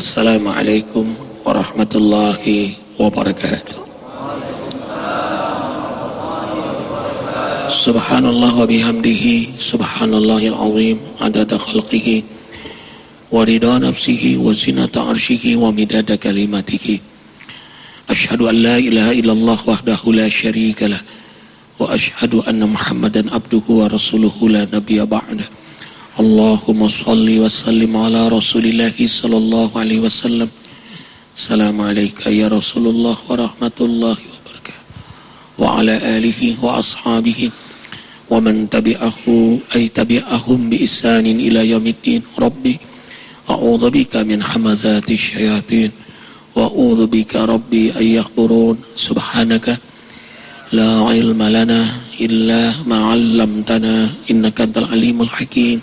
Assalamualaikum warahmatullahi wabarakatuh. Subhanallah wa bihamdihi Subhanallahil azim Adada khalqihi Wa rida nafsihi Wa zinata arshihi Wa midada kalimatihi Ashadu an la ilaha illallah Wahdahu la syarika lah Wa ashhadu anna muhammadan abduhu Wa rasuluhu la nabiya ba'dah اللهم صل وسلم على رسول الله صلى الله عليه وسلم السلام عليك يا رسول الله ورحمة الله وبركاته وعلى آله وأصحابه ومن تبعه أي تبعهم بإحسان إلى يوم الدين ربي أعوذ بك من حمزات الشياطين وأعوذ بك ربي أن يحضرون سبحانك لا علم لنا إلا ما علمتنا إنك أنت العليم الحكيم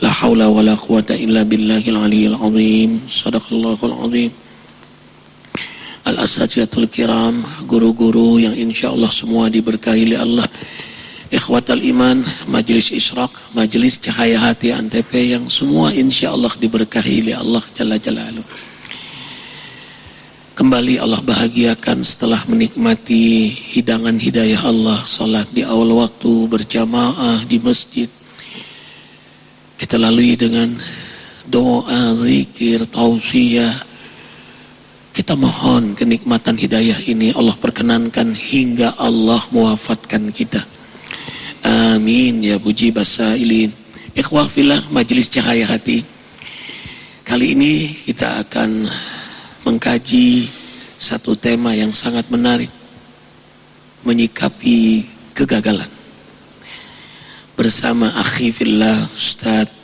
La haula wa la quwata illa billahil aliyyil azim. Sadaqallahul azim. Al-asatiyatul kiram, guru-guru yang insya Allah semua diberkahi oleh Allah. Ikhwatal iman, majelis israk, majelis cahaya hati Antep yang semua insya Allah diberkahi oleh Allah Jalla Jalaluh. Kembali Allah bahagiakan setelah menikmati hidangan hidayah Allah Salat di awal waktu berjamaah di masjid kita lalui dengan doa, zikir, tausiah, kita mohon kenikmatan hidayah ini Allah perkenankan hingga Allah mewafatkan kita. Amin ya puji basailin. Ikhwah filah majelis cahaya hati. Kali ini kita akan mengkaji satu tema yang sangat menarik. Menyikapi kegagalan. Bersama akhi fillah Ustadz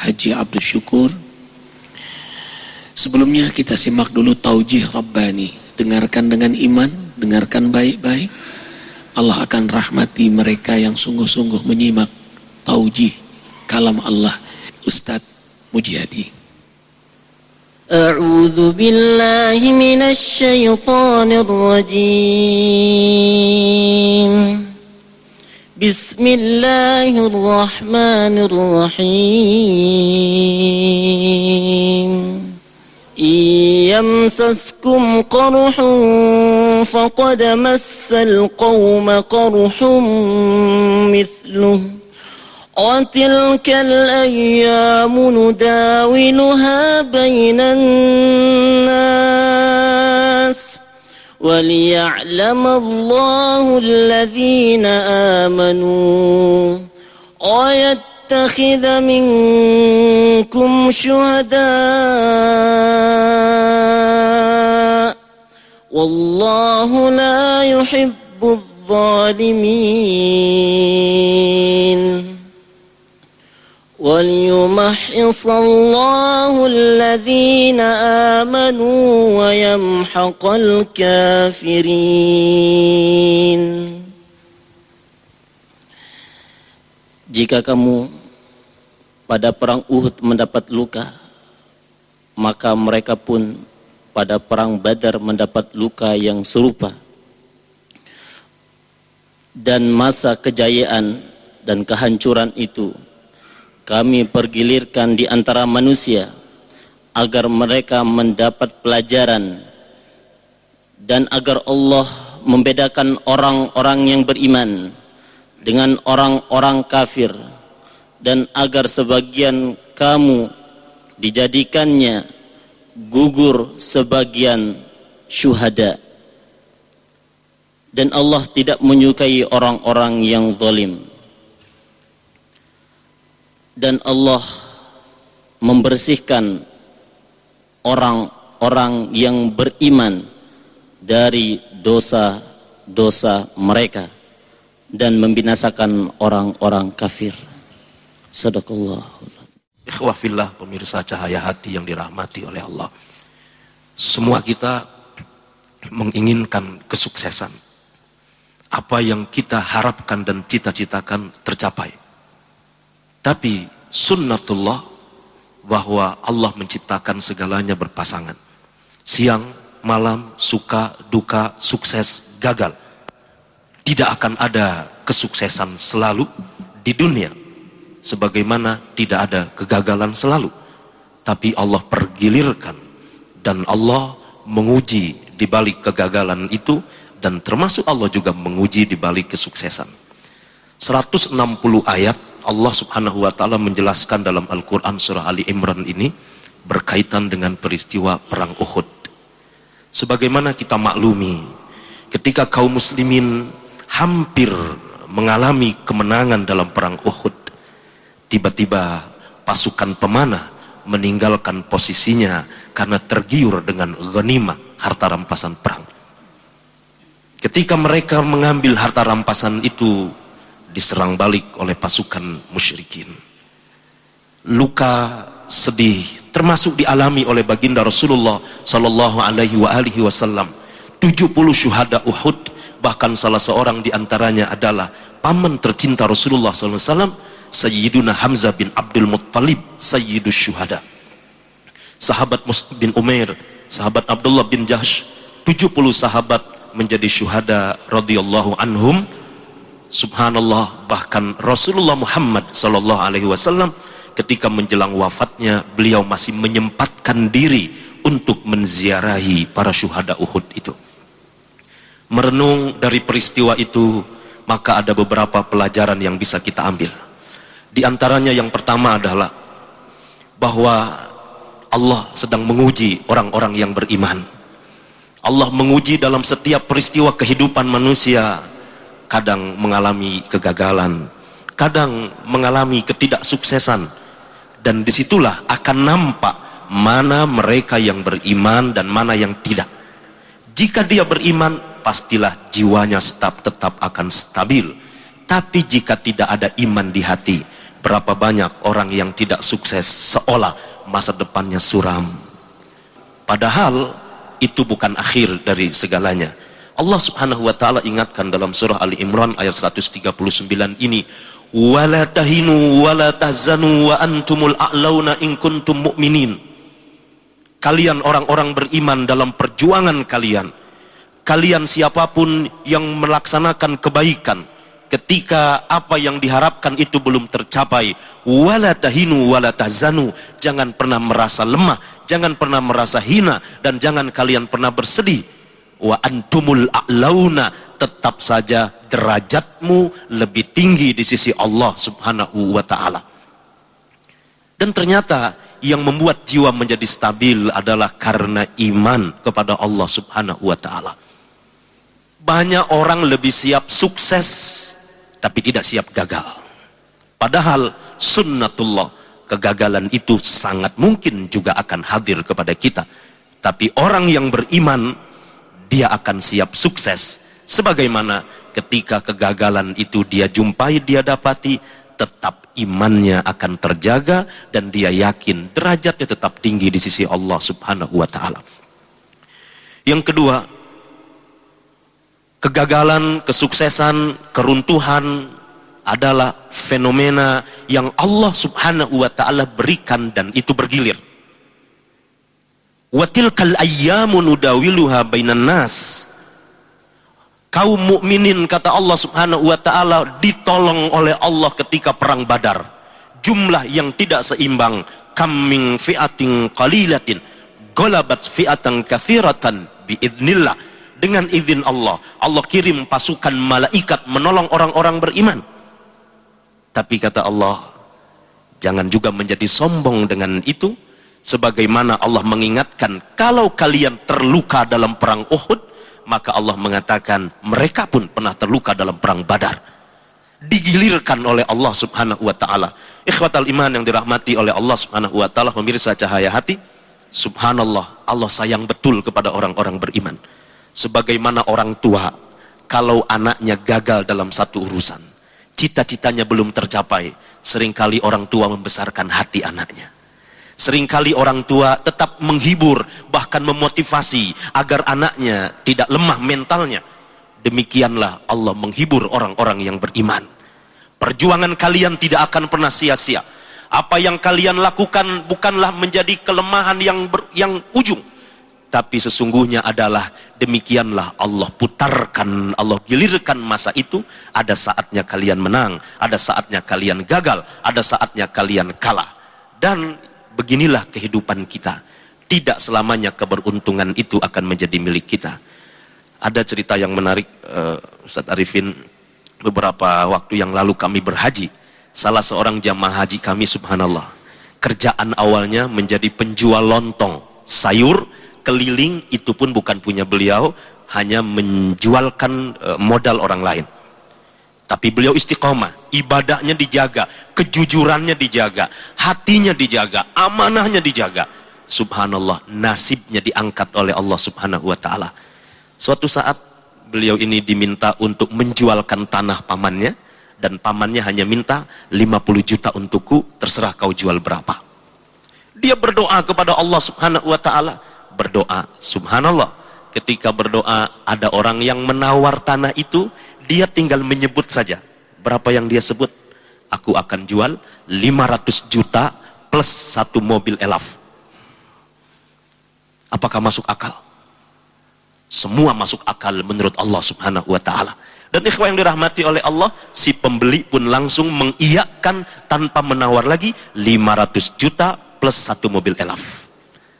Haji Abdul Syukur Sebelumnya kita simak dulu taujih Rabbani. Dengarkan dengan iman, dengarkan baik-baik. Allah akan rahmati mereka yang sungguh-sungguh menyimak taujih kalam Allah. Ustadz Mujihadi. أعوذ بالله من الشيطان الرجيم بسم الله الرحمن الرحيم إن يمسسكم قرح فقد مس القوم قرح مثله وتلك الأيام نداولها بين الناس وليعلم الله الذين آمنوا. ويتخذ منكم شهداء. والله لا يحب الظالمين. وليمحص الله الذين آمنوا ويمحق الكافرين Jika kamu pada perang Uhud mendapat luka, maka mereka pun pada perang Badar mendapat luka yang serupa. Dan masa kejayaan dan kehancuran itu kami pergilirkan di antara manusia agar mereka mendapat pelajaran dan agar Allah membedakan orang-orang yang beriman dengan orang-orang kafir dan agar sebagian kamu dijadikannya gugur sebagian syuhada. Dan Allah tidak menyukai orang-orang yang zalim dan Allah membersihkan orang-orang yang beriman dari dosa-dosa mereka dan membinasakan orang-orang kafir. Sadaqallah. Ikhwah fillah pemirsa cahaya hati yang dirahmati oleh Allah. Semua kita menginginkan kesuksesan. Apa yang kita harapkan dan cita-citakan tercapai. Tapi sunnatullah bahwa Allah menciptakan segalanya berpasangan. Siang, malam, suka, duka, sukses, gagal. Tidak akan ada kesuksesan selalu di dunia. Sebagaimana tidak ada kegagalan selalu. Tapi Allah pergilirkan dan Allah menguji di balik kegagalan itu dan termasuk Allah juga menguji di balik kesuksesan. 160 ayat Allah Subhanahu wa taala menjelaskan dalam Al-Qur'an surah Ali Imran ini berkaitan dengan peristiwa perang Uhud. Sebagaimana kita maklumi, ketika kaum muslimin hampir mengalami kemenangan dalam perang Uhud, tiba-tiba pasukan pemanah meninggalkan posisinya karena tergiur dengan ghanimah harta rampasan perang. Ketika mereka mengambil harta rampasan itu diserang balik oleh pasukan musyrikin. Luka sedih termasuk dialami oleh baginda Rasulullah sallallahu alaihi wa alihi wasallam 70 syuhada Uhud bahkan salah seorang di antaranya adalah paman tercinta Rasulullah sallallahu alaihi wasallam Sayyiduna Hamzah bin Abdul Muttalib Sayyidus Syuhada sahabat Mus'ab bin Umair sahabat Abdullah bin Jahsh 70 sahabat menjadi syuhada radhiyallahu anhum subhanallah bahkan Rasulullah Muhammad sallallahu alaihi wasallam ketika menjelang wafatnya beliau masih menyempatkan diri untuk menziarahi para syuhada Uhud itu. Merenung dari peristiwa itu maka ada beberapa pelajaran yang bisa kita ambil. Di antaranya yang pertama adalah bahwa Allah sedang menguji orang-orang yang beriman. Allah menguji dalam setiap peristiwa kehidupan manusia kadang mengalami kegagalan kadang mengalami ketidaksuksesan. Dan di situlah akan nampak mana mereka yang beriman dan mana yang tidak. Jika dia beriman pastilah jiwanya tetap tetap akan stabil. Tapi jika tidak ada iman di hati berapa banyak orang yang tidak sukses seolah masa depannya suram. Padahal itu bukan akhir dari segalanya Allah subhanahu wa ta'ala ingatkan dalam surah Ali Imran ayat 139 ini wala tahinu wala tahzanu wa antumul a'launa in kuntum mu'minin. Kalian orang-orang beriman dalam perjuangan kalian kalian siapa pun yang melaksanakan kebaikan ketika apa yang diharapkan itu belum tercapai wala tahinu wala tahzanu jangan pernah merasa lemah jangan pernah merasa hina dan jangan kalian pernah bersedih wa antumul a'launa tetap saja derajatmu lebih tinggi di sisi Allah Subhanahu wa taala. Dan ternyata yang membuat jiwa menjadi stabil adalah karena iman kepada Allah Subhanahu wa taala. Banyak orang lebih siap sukses tapi tidak siap gagal. Padahal sunnatullah kegagalan itu sangat mungkin juga akan hadir kepada kita. Tapi orang yang beriman dia akan siap sukses sebagaimana ketika kegagalan itu dia jumpai dia dapati tetap imannya akan terjaga dan dia yakin derajatnya tetap tinggi di sisi Allah Subhanahu wa taala. Yang kedua, kegagalan, kesuksesan, keruntuhan adalah fenomena yang Allah Subhanahu wa taala berikan dan itu bergilir. Watilkal ayyamu nudawiluha bainan nas. Kaum mukminin kata Allah Subhanahu wa taala ditolong oleh Allah ketika perang Badar. Jumlah yang tidak seimbang, kaming fi'atin qalilatin golabat fi'atan kathiratan biidnillah dengan izin Allah. Allah kirim pasukan malaikat menolong orang-orang beriman. Tapi kata Allah, jangan juga menjadi sombong dengan itu sebagaimana Allah mengingatkan kalau kalian terluka dalam perang Uhud maka Allah mengatakan mereka pun pernah terluka dalam perang Badar. Digilirkan oleh Allah Subhanahu wa taala. Ikhwatal iman yang dirahmati oleh Allah Subhanahu wa taala pemirsa cahaya hati subhanallah Allah sayang betul kepada orang-orang beriman. Sebagaimana orang tua kalau anaknya gagal dalam satu urusan cita-citanya belum tercapai sering kali orang tua membesarkan hati anaknya Seringkali orang tua tetap menghibur, bahkan memotivasi agar anaknya tidak lemah mentalnya. Demikianlah Allah menghibur orang-orang yang beriman. Perjuangan kalian tidak akan pernah sia-sia. Apa yang kalian lakukan bukanlah menjadi kelemahan yang ber, yang ujung. Tapi sesungguhnya adalah demikianlah Allah putarkan, Allah gilirkan masa itu. Ada saatnya kalian menang, ada saatnya kalian gagal, ada saatnya kalian kalah. Dan beginilah kehidupan kita. Tidak selamanya keberuntungan itu akan menjadi milik kita. Ada cerita yang menarik, uh, Ustadz Arifin, beberapa waktu yang lalu kami berhaji. Salah seorang jamaah haji kami, subhanallah. Kerjaan awalnya menjadi penjual lontong, sayur, keliling, itu pun bukan punya beliau, hanya menjualkan uh, modal orang lain. Tapi beliau istiqomah, ibadahnya dijaga, kejujurannya dijaga, hatinya dijaga, amanahnya dijaga. Subhanallah, nasibnya diangkat oleh Allah Subhanahu wa taala. Suatu saat beliau ini diminta untuk menjualkan tanah pamannya dan pamannya hanya minta 50 juta untukku, terserah kau jual berapa. Dia berdoa kepada Allah Subhanahu wa taala, berdoa, subhanallah. Ketika berdoa ada orang yang menawar tanah itu, dia tinggal menyebut saja. Berapa yang dia sebut? Aku akan jual 500 juta plus satu mobil elaf. Apakah masuk akal? Semua masuk akal menurut Allah subhanahu wa ta'ala. Dan ikhwah yang dirahmati oleh Allah, si pembeli pun langsung mengiyakan tanpa menawar lagi 500 juta plus satu mobil elaf.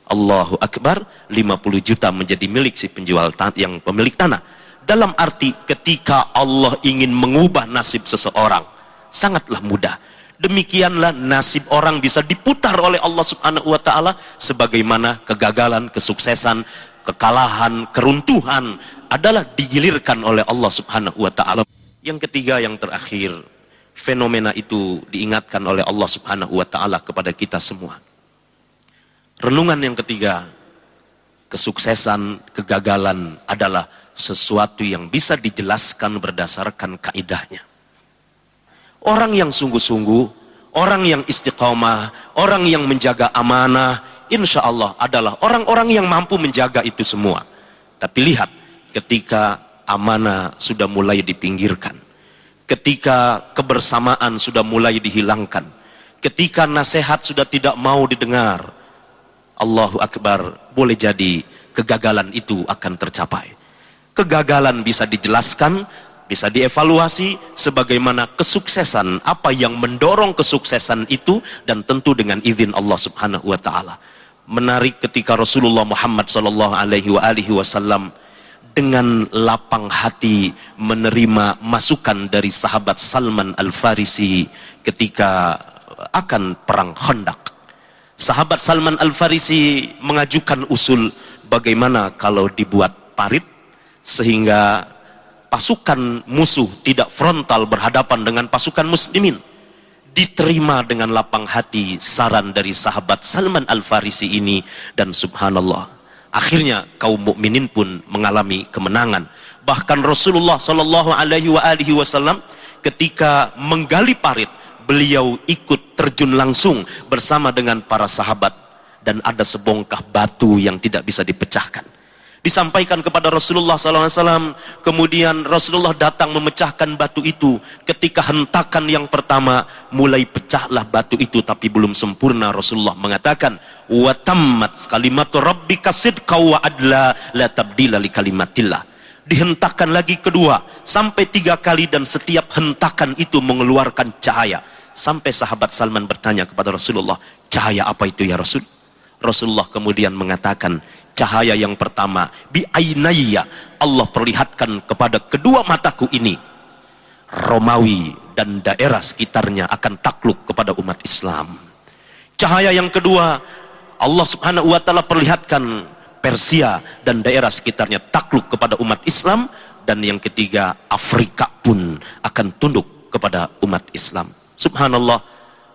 Allahu Akbar, 50 juta menjadi milik si penjual yang pemilik tanah. Dalam arti ketika Allah ingin mengubah nasib seseorang, sangatlah mudah. Demikianlah nasib orang bisa diputar oleh Allah Subhanahu wa taala sebagaimana kegagalan, kesuksesan, kekalahan, keruntuhan adalah digilirkan oleh Allah Subhanahu wa taala. Yang ketiga yang terakhir, fenomena itu diingatkan oleh Allah Subhanahu wa taala kepada kita semua. Renungan yang ketiga, kesuksesan, kegagalan adalah sesuatu yang bisa dijelaskan berdasarkan kaidahnya. Orang yang sungguh-sungguh, orang yang istiqomah, orang yang menjaga amanah, insya Allah adalah orang-orang yang mampu menjaga itu semua. Tapi lihat, ketika amanah sudah mulai dipinggirkan, ketika kebersamaan sudah mulai dihilangkan, ketika nasihat sudah tidak mau didengar, Allahu Akbar, boleh jadi kegagalan itu akan tercapai. Kegagalan bisa dijelaskan, bisa dievaluasi sebagaimana kesuksesan, apa yang mendorong kesuksesan itu dan tentu dengan izin Allah Subhanahu wa taala. Menarik ketika Rasulullah Muhammad sallallahu alaihi wasallam dengan lapang hati menerima masukan dari sahabat Salman Al-Farisi ketika akan perang Khandaq. Sahabat Salman Al-Farisi mengajukan usul bagaimana kalau dibuat parit sehingga pasukan musuh tidak frontal berhadapan dengan pasukan muslimin. Diterima dengan lapang hati saran dari sahabat Salman Al-Farisi ini dan subhanallah. Akhirnya kaum mukminin pun mengalami kemenangan. Bahkan Rasulullah sallallahu alaihi wasallam ketika menggali parit beliau ikut terjun langsung bersama dengan para sahabat. Dan ada sebongkah batu yang tidak bisa dipecahkan disampaikan kepada Rasulullah SAW. Kemudian Rasulullah datang memecahkan batu itu. Ketika hentakan yang pertama, mulai pecahlah batu itu, tapi belum sempurna. Rasulullah mengatakan, watammat kalimatu rabbika sidqa wa adla la tabdila li kalimatillah. Dihentakkan lagi kedua, sampai tiga kali dan setiap hentakan itu mengeluarkan cahaya. Sampai sahabat Salman bertanya kepada Rasulullah, cahaya apa itu ya Rasul? Rasulullah kemudian mengatakan, cahaya yang pertama bi ainaya Allah perlihatkan kepada kedua mataku ini. Romawi dan daerah sekitarnya akan takluk kepada umat Islam. Cahaya yang kedua Allah subhanahu wa ta'ala perlihatkan Persia dan daerah sekitarnya takluk kepada umat Islam. Dan yang ketiga Afrika pun akan tunduk kepada umat Islam. Subhanallah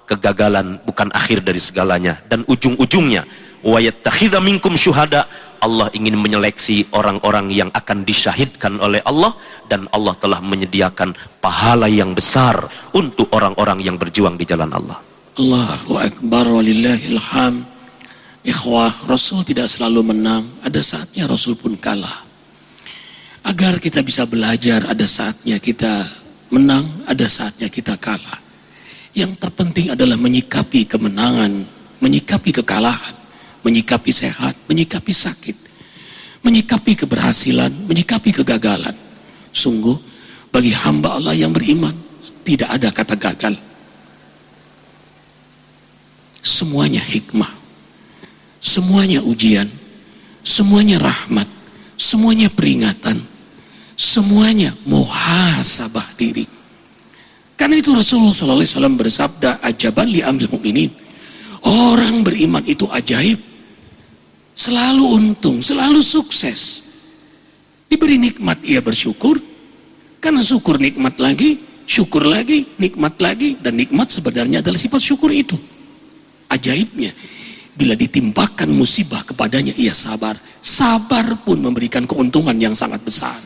kegagalan bukan akhir dari segalanya. Dan ujung-ujungnya wa yattakhidha syuhada Allah ingin menyeleksi orang-orang yang akan disyahidkan oleh Allah dan Allah telah menyediakan pahala yang besar untuk orang-orang yang berjuang di jalan Allah. Allahu akbar walillahil ham. Ikhwah, Rasul tidak selalu menang, ada saatnya Rasul pun kalah. Agar kita bisa belajar, ada saatnya kita menang, ada saatnya kita kalah. Yang terpenting adalah menyikapi kemenangan, menyikapi kekalahan menyikapi sehat, menyikapi sakit, menyikapi keberhasilan, menyikapi kegagalan. Sungguh bagi hamba Allah yang beriman tidak ada kata gagal. Semuanya hikmah. semuanya ujian, semuanya rahmat, semuanya peringatan, semuanya muhasabah diri. Karena itu Rasulullah SAW bersabda, ajaban li ambil mukminin. Orang beriman itu ajaib. Selalu untung, selalu sukses. Diberi nikmat ia bersyukur. Karena syukur nikmat lagi, syukur lagi, nikmat lagi. Dan nikmat sebenarnya adalah sifat syukur itu. Ajaibnya. Bila ditimpakan musibah kepadanya ia sabar. Sabar pun memberikan keuntungan yang sangat besar.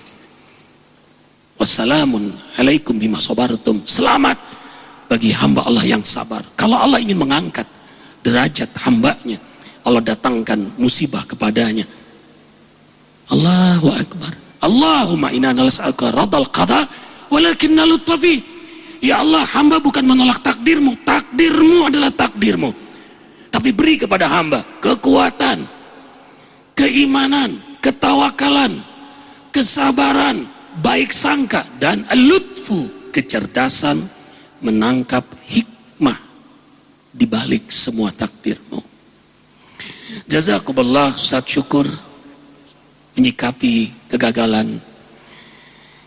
Wassalamun alaikum bima sabartum. Selamat bagi hamba Allah yang sabar. Kalau Allah ingin mengangkat derajat hambanya, Allah datangkan musibah kepadanya. Allahu Akbar. Allahumma inna nas'aluka radal qada walakin lutfi. Ya Allah, hamba bukan menolak takdirmu. Takdirmu adalah takdirmu. Tapi beri kepada hamba kekuatan, keimanan, ketawakalan, kesabaran, baik sangka dan lutfu kecerdasan menangkap hikmah di balik semua takdirmu. Jazakumullah Ustaz syukur menyikapi kegagalan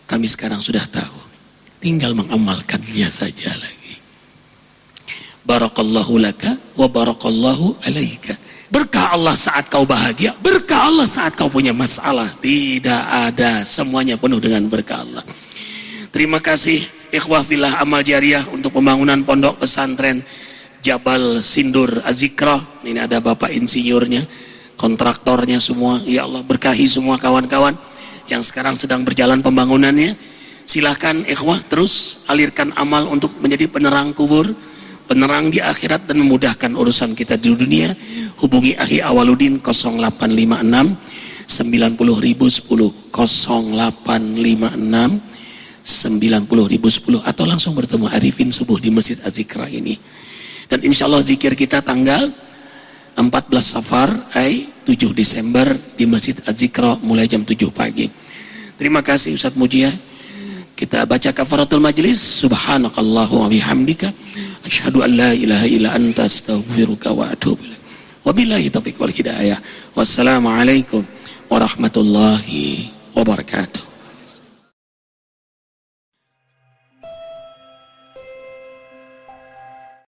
kami sekarang sudah tahu. Tinggal mengamalkannya saja lagi. Barakallahu laka wa barakallahu alaika. Berkah Allah saat kau bahagia, berkah Allah saat kau punya masalah. Tidak ada, semuanya penuh dengan berkah Allah. Terima kasih ikhwah filah amal jariah untuk pembangunan pondok pesantren Jabal Sindur Azikra. Ini ada bapak insinyurnya, kontraktornya semua. Ya Allah berkahi semua kawan-kawan yang sekarang sedang berjalan pembangunannya. Silahkan ikhwah terus alirkan amal untuk menjadi penerang kubur penerang di akhirat dan memudahkan urusan kita di dunia hubungi Ahi Awaludin 0856 90 ribu 10 0856 90 ribu 10 atau langsung bertemu Arifin subuh di Masjid Azikra ini dan insya Allah zikir kita tanggal 14 Safar ay 7 Desember di Masjid Azikra mulai jam 7 pagi. Terima kasih Ustadz Mujia kita baca kafaratul majlis. Subhanakallahu wa bihamdika. Asyhadu an la ilaha illa anta astaghfiruka wa atubu ilaik wabillahi taufiq wal hidayah. Wassalamu alaikum warahmatullahi wabarakatuh